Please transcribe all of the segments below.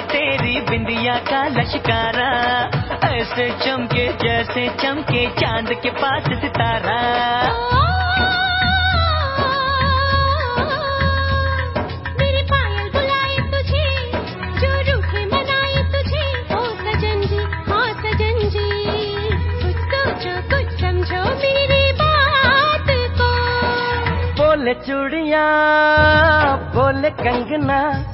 तेरी बिंदिया का लश्कारा ऐसे चमके जैसे चमके चाँद के पास सितारा। मेरे पायल बुलाए तुझे जो तुझे। ओ सजन जी सजन जी कुछ समझो मेरी बात को। बोले चूड़िया बोले कंगना।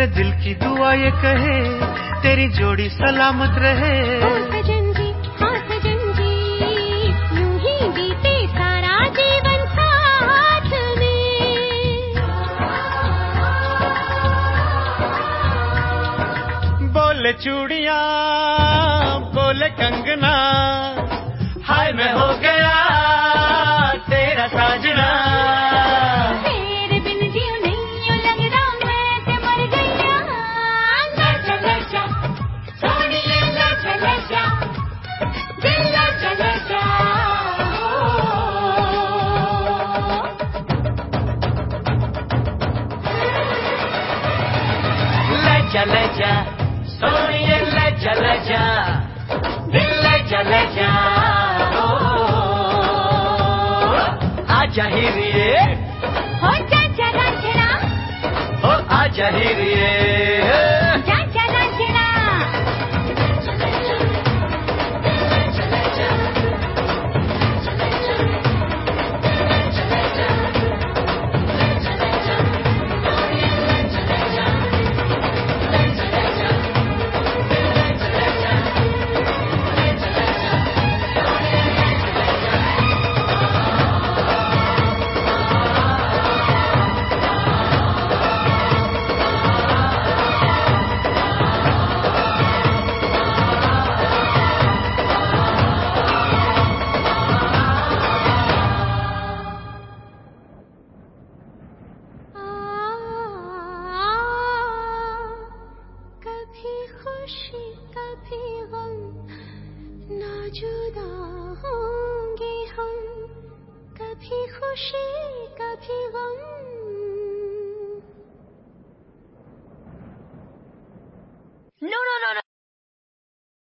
मेरे दिल की दुआ ये कहे तेरी जोड़ी सलामत रहे। सजन जी हाँ सजन जी यूँ ही बीते सारा जीवन साथ में। बोले चूड़िया बोले कंगना हाय मैं हो चले आजा ही हो जा जरा जरा हो आजा ही रे 就是个平庸。